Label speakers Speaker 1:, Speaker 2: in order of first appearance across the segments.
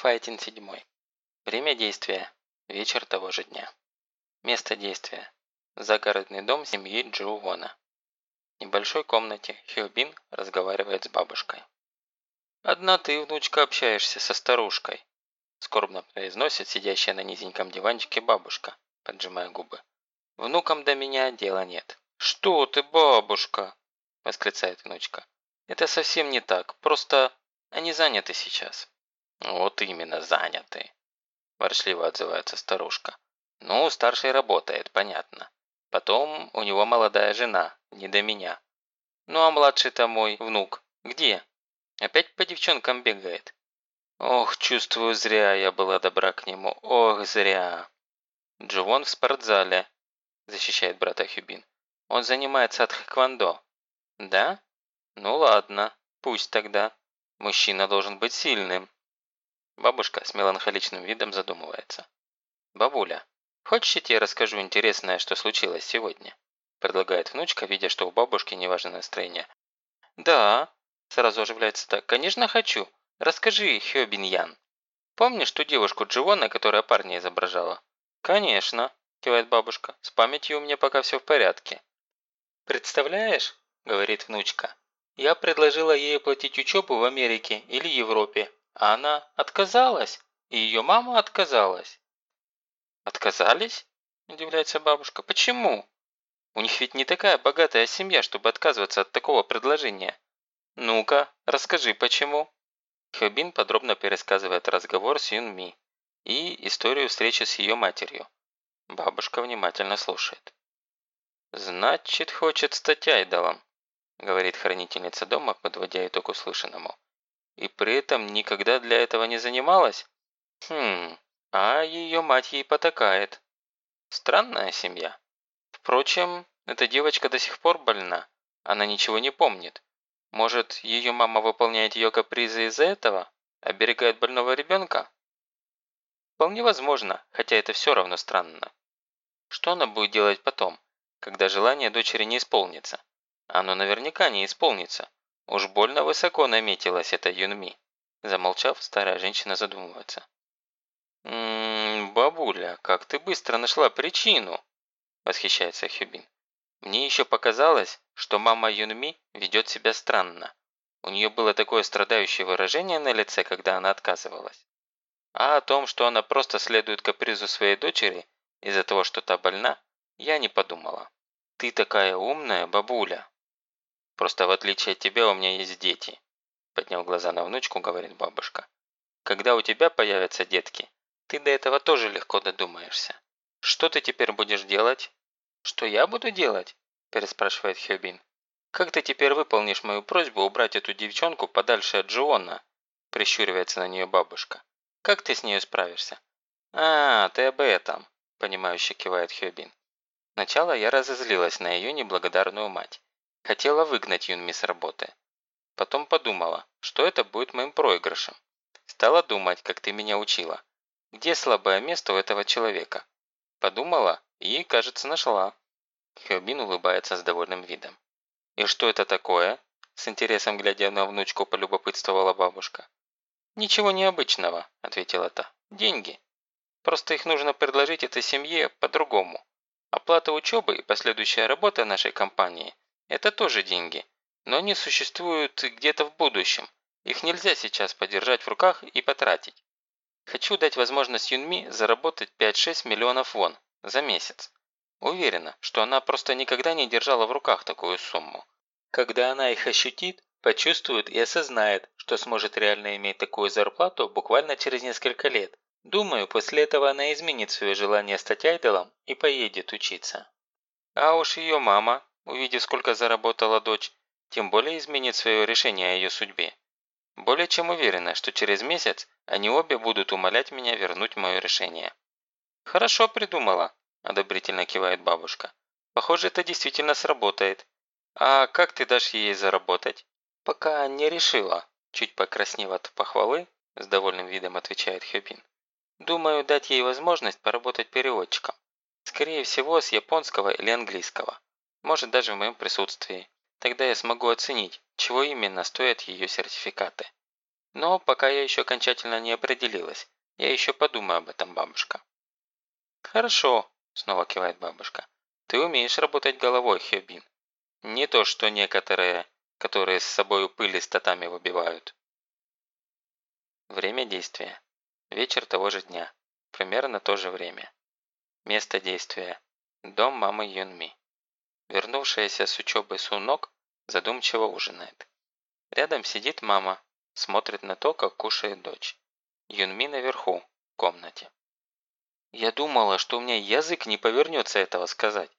Speaker 1: Файтин 7. Время действия. Вечер того же дня. Место действия. Загородный дом семьи Джо Вона. В небольшой комнате Хилбин разговаривает с бабушкой. «Одна ты, внучка, общаешься со старушкой», скорбно произносит сидящая на низеньком диванчике бабушка, поджимая губы. «Внукам до меня дела нет». «Что ты, бабушка?» восклицает внучка. «Это совсем не так, просто они заняты сейчас». «Вот именно, заняты», воршливо отзывается старушка. «Ну, старший работает, понятно. Потом у него молодая жена, не до меня. Ну а младший-то мой внук, где? Опять по девчонкам бегает. Ох, чувствую, зря я была добра к нему, ох, зря. Джувон в спортзале, защищает брата Хюбин. Он занимается от хэквондо. Да? Ну ладно, пусть тогда. Мужчина должен быть сильным. Бабушка с меланхоличным видом задумывается. Бабуля, хочешь я тебе расскажу интересное, что случилось сегодня? предлагает внучка, видя, что у бабушки неважное настроение. «Да», – сразу оживляется так, – «конечно хочу. Расскажи, Хёбин Ян. Помнишь ту девушку Дживона, которая парня изображала?» «Конечно», – кивает бабушка, – «с памятью у меня пока все в порядке». «Представляешь?» – говорит внучка. «Я предложила ей оплатить учебу в Америке или Европе, она отказалась, и ее мама отказалась». «Отказались?» – удивляется бабушка. «Почему?» У них ведь не такая богатая семья, чтобы отказываться от такого предложения. Ну-ка, расскажи, почему?» Хёбин подробно пересказывает разговор с Юнми и историю встречи с ее матерью. Бабушка внимательно слушает. «Значит, хочет стать айдолом», – говорит хранительница дома, подводя итог услышанному. «И при этом никогда для этого не занималась? Хм, а ее мать ей потакает. Странная семья». Впрочем, эта девочка до сих пор больна. Она ничего не помнит. Может, ее мама выполняет ее капризы из-за этого? Оберегает больного ребенка? Вполне возможно, хотя это все равно странно. Что она будет делать потом, когда желание дочери не исполнится? Оно наверняка не исполнится. Уж больно высоко наметилась эта Юнми. Замолчав, старая женщина задумывается. «Ммм, бабуля, как ты быстро нашла причину!» – восхищается Хюбин. «Мне еще показалось, что мама Юнми ведет себя странно. У нее было такое страдающее выражение на лице, когда она отказывалась. А о том, что она просто следует капризу своей дочери из-за того, что та больна, я не подумала. Ты такая умная, бабуля. Просто в отличие от тебя у меня есть дети. Поднял глаза на внучку, говорит бабушка. Когда у тебя появятся детки, ты до этого тоже легко додумаешься. «Что ты теперь будешь делать?» «Что я буду делать?» – переспрашивает Хёбин. «Как ты теперь выполнишь мою просьбу убрать эту девчонку подальше от Джиона?» – прищуривается на нее бабушка. «Как ты с ней справишься?» «А, ты об этом», – понимающе кивает Хёбин. Сначала я разозлилась на ее неблагодарную мать. Хотела выгнать Юнми с работы. Потом подумала, что это будет моим проигрышем. Стала думать, как ты меня учила. Где слабое место у этого человека? Подумала и, кажется, нашла. Хёбин улыбается с довольным видом. «И что это такое?» С интересом глядя на внучку, полюбопытствовала бабушка. «Ничего необычного», – ответила та. «Деньги. Просто их нужно предложить этой семье по-другому. Оплата учебы и последующая работа нашей компании – это тоже деньги, но они существуют где-то в будущем. Их нельзя сейчас подержать в руках и потратить. Хочу дать возможность Юнми заработать 5-6 миллионов вон за месяц. Уверена, что она просто никогда не держала в руках такую сумму. Когда она их ощутит, почувствует и осознает, что сможет реально иметь такую зарплату буквально через несколько лет. Думаю, после этого она изменит свое желание стать айдолом и поедет учиться. А уж ее мама, увидев, сколько заработала дочь, тем более изменит свое решение о ее судьбе. Более чем уверена, что через месяц они обе будут умолять меня вернуть мое решение. «Хорошо придумала», – одобрительно кивает бабушка. «Похоже, это действительно сработает. А как ты дашь ей заработать?» «Пока не решила», – чуть покраснев от похвалы, с довольным видом отвечает Хёбин. «Думаю, дать ей возможность поработать переводчиком. Скорее всего, с японского или английского. Может, даже в моем присутствии. Тогда я смогу оценить, чего именно стоят ее сертификаты. Но пока я еще окончательно не определилась. Я еще подумаю об этом, бабушка». «Хорошо», – снова кивает бабушка. «Ты умеешь работать головой, Хебин. Не то, что некоторые, которые с собой пыль и статами выбивают». Время действия. Вечер того же дня. Примерно то же время. Место действия. Дом мамы Юнми. Вернувшаяся с учебы Сунок задумчиво ужинает. Рядом сидит мама, смотрит на то, как кушает дочь. Юнми наверху, в комнате. «Я думала, что у меня язык не повернется этого сказать»,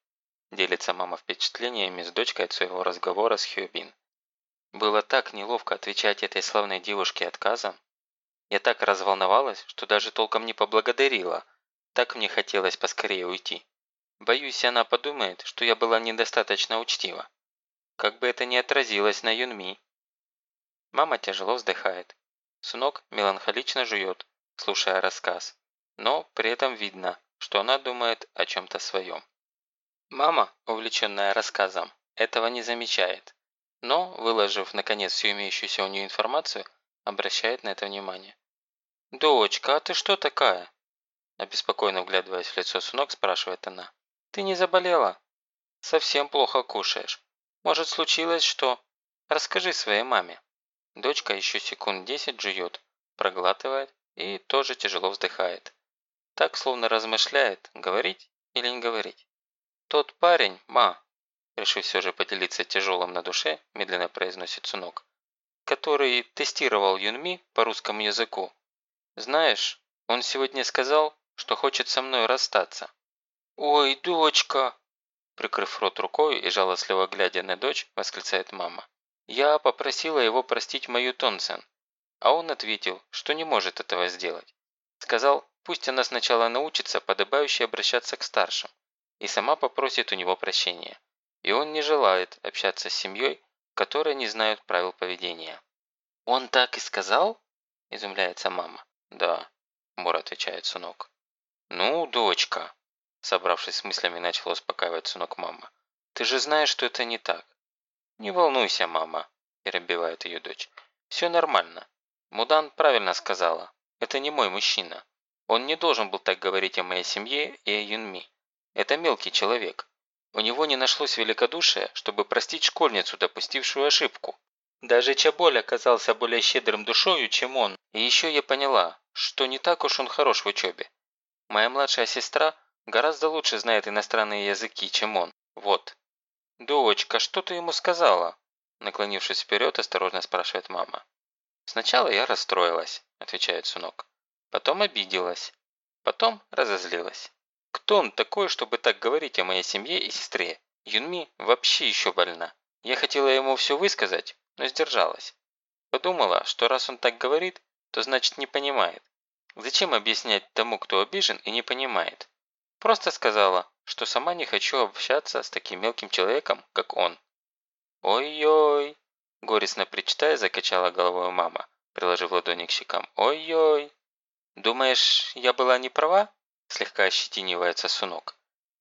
Speaker 1: делится мама впечатлениями с дочкой от своего разговора с Хьюбин. Было так неловко отвечать этой славной девушке отказом. Я так разволновалась, что даже толком не поблагодарила. Так мне хотелось поскорее уйти. Боюсь, она подумает, что я была недостаточно учтива. Как бы это ни отразилось на Юнми. Мама тяжело вздыхает. Сынок меланхолично жует, слушая рассказ. Но при этом видно, что она думает о чем-то своем. Мама, увлеченная рассказом, этого не замечает. Но, выложив наконец всю имеющуюся у нее информацию, обращает на это внимание. «Дочка, а ты что такая?» Обеспокоенно вглядываясь в лицо сынок, спрашивает она. «Ты не заболела?» «Совсем плохо кушаешь. Может, случилось что? Расскажи своей маме». Дочка еще секунд десять жует, проглатывает и тоже тяжело вздыхает. Так, словно размышляет, говорить или не говорить. «Тот парень, ма», решив все же поделиться тяжелым на душе, медленно произносит сынок, который тестировал Юнми по русскому языку, знаешь, он сегодня сказал, что хочет со мной расстаться. Ой, дочка! Прикрыв рот рукой и жалостливо глядя на дочь, восклицает мама. Я попросила его простить мою Тонсен, а он ответил, что не может этого сделать. Сказал, пусть она сначала научится подобающе обращаться к старшим и сама попросит у него прощения. И он не желает общаться с семьей, которая не знают правил поведения. «Он так и сказал?» – изумляется мама. «Да», – Мур отвечает сынок. «Ну, дочка», – собравшись с мыслями, начал успокаивать сынок мама. «Ты же знаешь, что это не так». «Не волнуйся, мама», – перебивает ее дочь. «Все нормально. Мудан правильно сказала. Это не мой мужчина. Он не должен был так говорить о моей семье и о Юнми. Это мелкий человек. У него не нашлось великодушия, чтобы простить школьницу, допустившую ошибку. Даже Чаболь оказался более щедрым душою, чем он. И еще я поняла, что не так уж он хорош в учебе. Моя младшая сестра гораздо лучше знает иностранные языки, чем он. Вот. «Дочка, что ты ему сказала?» Наклонившись вперед, осторожно спрашивает мама. «Сначала я расстроилась», – отвечает сынок. «Потом обиделась. Потом разозлилась. Кто он такой, чтобы так говорить о моей семье и сестре? Юнми вообще еще больна. Я хотела ему все высказать, но сдержалась. Подумала, что раз он так говорит, то значит не понимает. Зачем объяснять тому, кто обижен и не понимает? Просто сказала, что сама не хочу общаться с таким мелким человеком, как он. «Ой-ой!» – горестно причитая, закачала головой мама, приложив ладони к щекам. «Ой-ой!» «Думаешь, я была не права?» – слегка ощетинивается Сунок.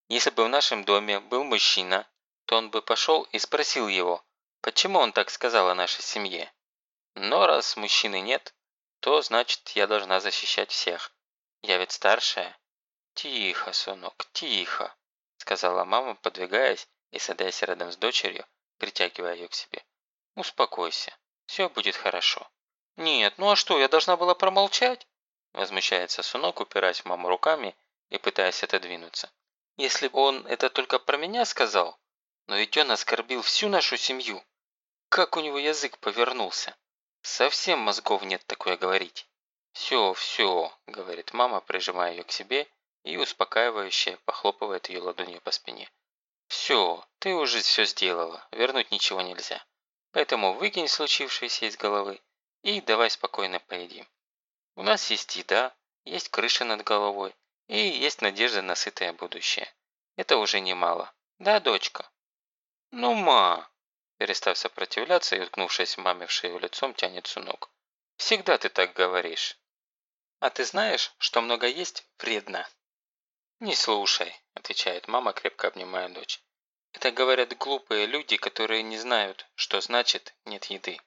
Speaker 1: «Если бы в нашем доме был мужчина, то он бы пошел и спросил его, почему он так сказал о нашей семье. Но раз мужчины нет, то значит я должна защищать всех. Я ведь старшая. Тихо, сынок, тихо, сказала мама, подвигаясь и садясь рядом с дочерью, притягивая ее к себе. Успокойся, все будет хорошо. Нет, ну а что, я должна была промолчать? Возмущается сынок, упираясь в маму руками и пытаясь отодвинуться. Если бы он это только про меня сказал, но ведь он оскорбил всю нашу семью. Как у него язык повернулся. Совсем мозгов нет такое говорить. «Все, все», – говорит мама, прижимая ее к себе и успокаивающе похлопывает ее ладонью по спине. «Все, ты уже все сделала, вернуть ничего нельзя. Поэтому выкинь случившееся из головы и давай спокойно поедим. У нас есть еда, есть крыша над головой и есть надежда на сытое будущее. Это уже немало. Да, дочка?» «Ну, ма!» Перестав сопротивляться и уткнувшись маме в шею лицом, тянет сунок. «Всегда ты так говоришь». «А ты знаешь, что много есть вредно?» «Не слушай», – отвечает мама, крепко обнимая дочь. «Это говорят глупые люди, которые не знают, что значит нет еды».